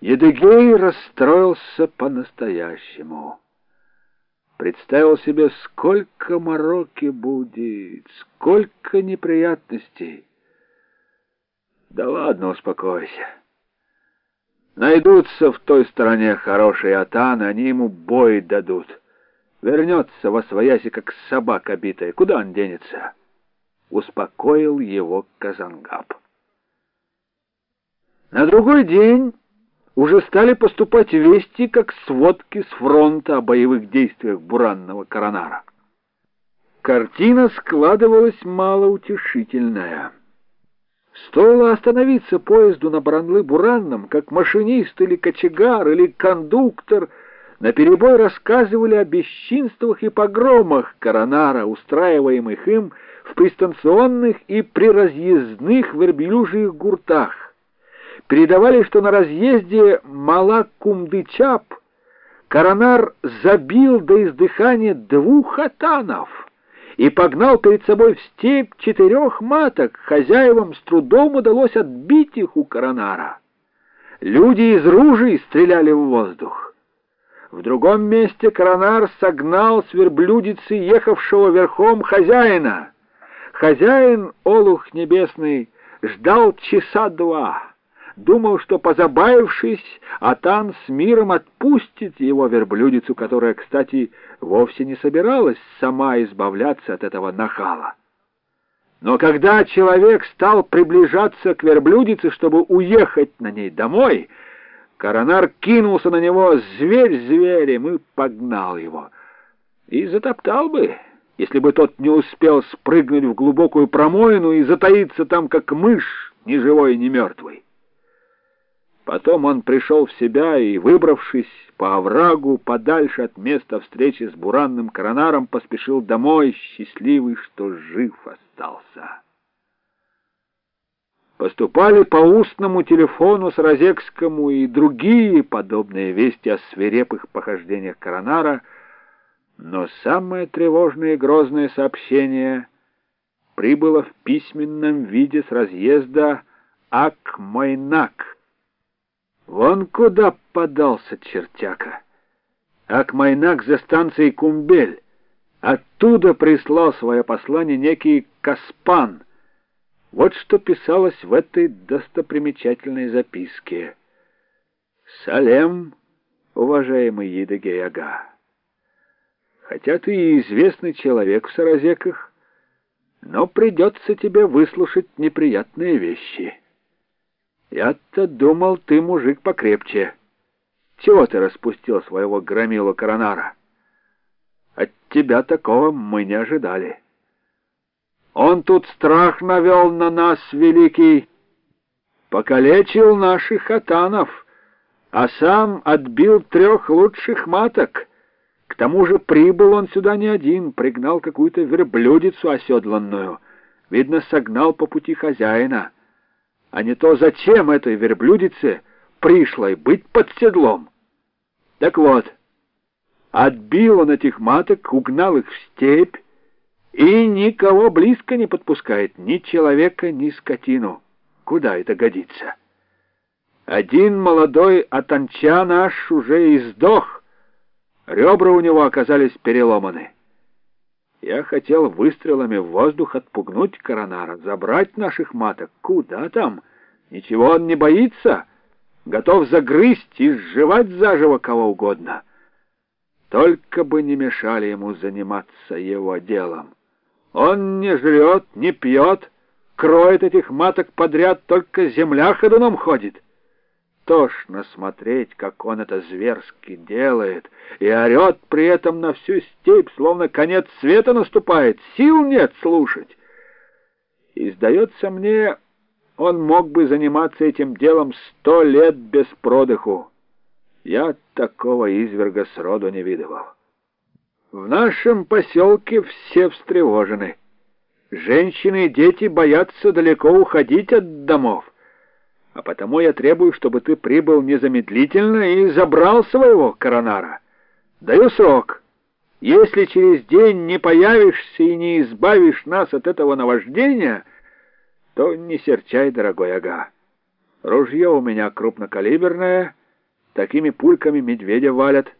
Едыгей расстроился по-настоящему. Представил себе, сколько мороки будет, сколько неприятностей. Да ладно, успокойся. Найдутся в той стороне хорошие атаны, они ему бой дадут. Вернется во свояси, как собака битая. Куда он денется? Успокоил его Казангаб. На другой день уже стали поступать вести, как сводки с фронта о боевых действиях Буранного Коронара. Картина складывалась малоутешительная. Стоило остановиться поезду на Баранлы-Буранном, как машинист или кочегар или кондуктор наперебой рассказывали о бесчинствах и погромах Коронара, устраиваемых им в пристанционных и приразъездных верблюжьих гуртах передавали, что на разъезде Малакумдычап Коронар забил до издыхания двух хатанов и погнал перед собой в степь четырех маток. Хозяевам с трудом удалось отбить их у Коронара. Люди из ружей стреляли в воздух. В другом месте Коронар согнал с верблюдицы ехавшего верхом хозяина. Хозяин, Олух Небесный, ждал часа два думал, что, позабавившись, Атан с миром отпустит его верблюдицу, которая, кстати, вовсе не собиралась сама избавляться от этого нахала. Но когда человек стал приближаться к верблюдице, чтобы уехать на ней домой, Коронар кинулся на него зверь зверем и погнал его. И затоптал бы, если бы тот не успел спрыгнуть в глубокую промоину и затаиться там, как мышь, ни живой, ни мертвый. Потом он пришел в себя и, выбравшись по оврагу подальше от места встречи с буранным коронаром, поспешил домой, счастливый, что жив остался. Поступали по устному телефону с Розекскому и другие подобные вести о свирепых похождениях коронара, но самое тревожное и грозное сообщение прибыло в письменном виде с разъезда Акмойнак — Вон куда подался чертяка. Акмайнак за станцией Кумбель. Оттуда прислал свое послание некий Каспан. Вот что писалось в этой достопримечательной записке. «Салем, уважаемый Едыгей-ага, хотя ты и известный человек в Саразеках, но придется тебе выслушать неприятные вещи». Я-то думал, ты мужик покрепче. Чего ты распустил своего громила коронара? От тебя такого мы не ожидали. Он тут страх навел на нас, великий, покалечил наших хатанов, а сам отбил трех лучших маток. К тому же прибыл он сюда не один, пригнал какую-то верблюдицу оседланную. Видно, согнал по пути хозяина а не то зачем этой верблюдице пришлой быть под седлом. Так вот, отбил он этих маток, угнал их в степь и никого близко не подпускает, ни человека, ни скотину. Куда это годится? Один молодой атанча наш уже и сдох, ребра у него оказались переломаны. Я хотел выстрелами в воздух отпугнуть коронара, забрать наших маток. Куда там? Ничего он не боится. Готов загрызть и сживать заживо кого угодно. Только бы не мешали ему заниматься его делом. Он не жрет, не пьет, кроет этих маток подряд, только земля ходуном ходит. Тошно смотреть, как он это зверски делает, и орет при этом на всю степь, словно конец света наступает, сил нет слушать. И, сдается мне, он мог бы заниматься этим делом сто лет без продыху. Я такого изверга сроду не видывал. В нашем поселке все встревожены. Женщины и дети боятся далеко уходить от домов а потому я требую, чтобы ты прибыл незамедлительно и забрал своего коронара. Даю срок. Если через день не появишься и не избавишь нас от этого наваждения, то не серчай, дорогой ага. Ружье у меня крупнокалиберное — такими пульками медведя валят.